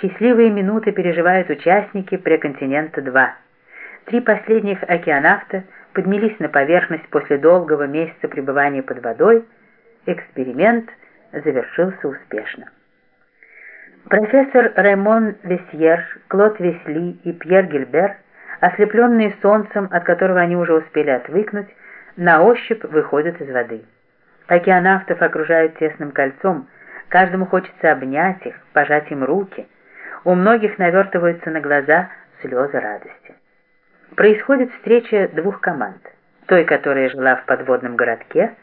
Счастливые минуты переживают участники преконтинента-2. Три последних океанавта поднялись на поверхность после долгого месяца пребывания под водой. Эксперимент завершился успешно. Профессор Раймон Весьер, Клод Весли и Пьер Гильбер, ослепленные солнцем, от которого они уже успели отвыкнуть, на ощупь выходят из воды. Океанавтов окружают тесным кольцом, каждому хочется обнять их, пожать им руки. У многих навертываются на глаза слезы радости. Происходит встреча двух команд, той, которая жила в подводном городке,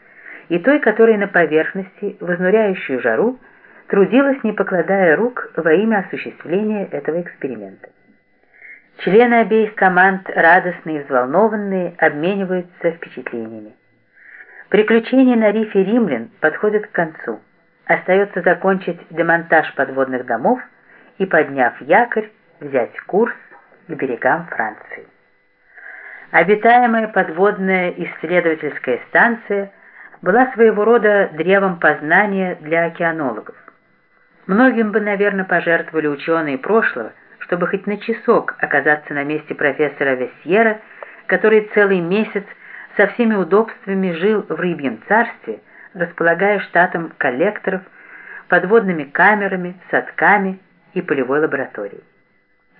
и той, которая на поверхности, в изнуряющую жару, трудилась, не покладая рук, во имя осуществления этого эксперимента. Члены обеих команд, радостные и взволнованные, обмениваются впечатлениями. Приключения на рифе «Римлян» подходят к концу. Остается закончить демонтаж подводных домов и, подняв якорь, взять курс к берегам Франции. Обитаемая подводная исследовательская станция была своего рода древом познания для океанологов. Многим бы, наверное, пожертвовали ученые прошлого, чтобы хоть на часок оказаться на месте профессора Весьера, который целый месяц со всеми удобствами жил в рыбьем царстве, располагая штатом коллекторов, подводными камерами, садками и полевой лабораторией.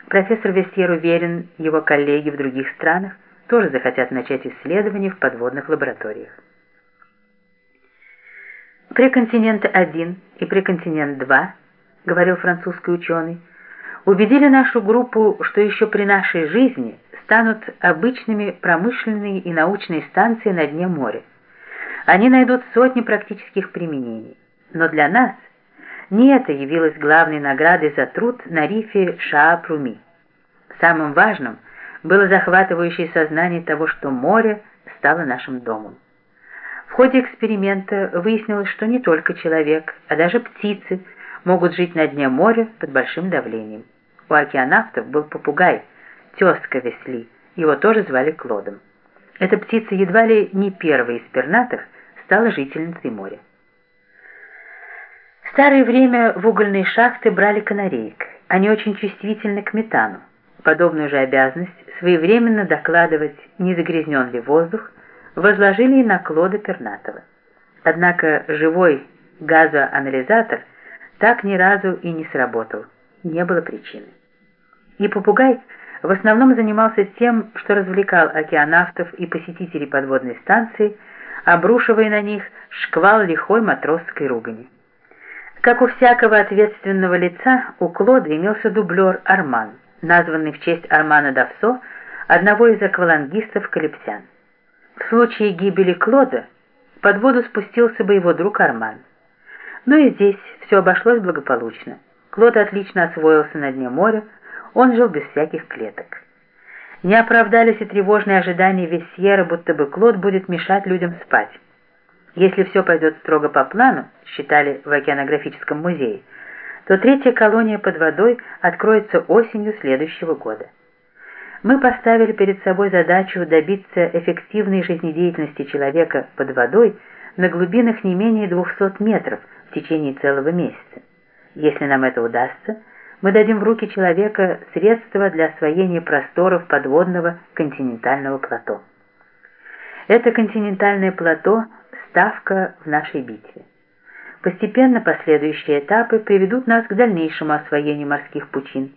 Профессор Весьер уверен, его коллеги в других странах тоже захотят начать исследования в подводных лабораториях. Преконтинент-1 и Преконтинент-2, говорил французский ученый, убедили нашу группу, что еще при нашей жизни станут обычными промышленные и научные станции на дне моря. Они найдут сотни практических применений. Но для нас не это явилось главной наградой за труд на рифе Шаа-Пруми. Самым важным было захватывающее сознание того, что море стало нашим домом. В ходе эксперимента выяснилось, что не только человек, а даже птицы могут жить на дне моря под большим давлением. У океанавтов был попугай, тезка Весли, его тоже звали Клодом. Эта птица едва ли не первой из пернатых стала жительницей моря. В старое время в угольные шахты брали канареек. Они очень чувствительны к метану. Подобную же обязанность своевременно докладывать, не загрязнен ли воздух, возложили и на Клода Пернатова. Однако живой газоанализатор так ни разу и не сработал, не было причины. И попугай в основном занимался тем, что развлекал океанавтов и посетителей подводной станции, обрушивая на них шквал лихой матросской ругани. Как у всякого ответственного лица, у Клода имелся дублер Арман, названный в честь Армана Давсо, одного из аквалангистов Калипсян. В случае гибели Клода под воду спустился бы его друг Арман. Но и здесь все обошлось благополучно. Клод отлично освоился на дне моря, он жил без всяких клеток. Не оправдались и тревожные ожидания Весьера, будто бы Клод будет мешать людям спать. Если все пойдет строго по плану, считали в океанографическом музее, то третья колония под водой откроется осенью следующего года мы поставили перед собой задачу добиться эффективной жизнедеятельности человека под водой на глубинах не менее 200 метров в течение целого месяца. Если нам это удастся, мы дадим в руки человека средства для освоения просторов подводного континентального плато. Это континентальное плато – ставка в нашей битве. Постепенно последующие этапы приведут нас к дальнейшему освоению морских пучин.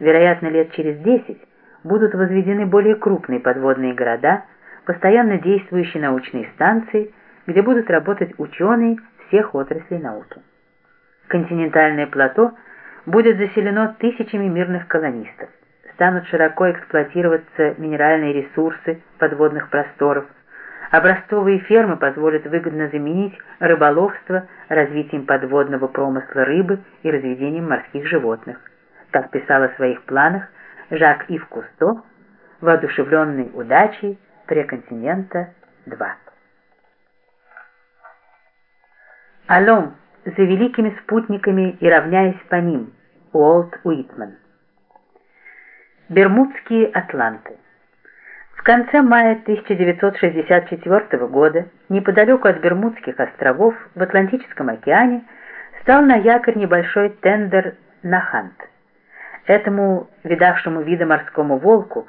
Вероятно, лет через 10 будут возведены более крупные подводные города, постоянно действующие научные станции, где будут работать ученые всех отраслей науки. Континентальное плато будет заселено тысячами мирных колонистов. Станут широко эксплуатироваться минеральные ресурсы подводных просторов. Образцовые фермы позволят выгодно заменить рыболовство развитием подводного промысла рыбы и разведением морских животных. Как писал о своих планах Жак-Ив Кусто, воодушевленный удачей Преконтинента-2. Алом, за великими спутниками и равняясь по ним, Уолт Уитман. Бермудские Атланты. В конце мая 1964 года, неподалеку от Бермудских островов, в Атлантическом океане, стал на якорь небольшой тендер «Нахант». Этому видавшему вида морскому волку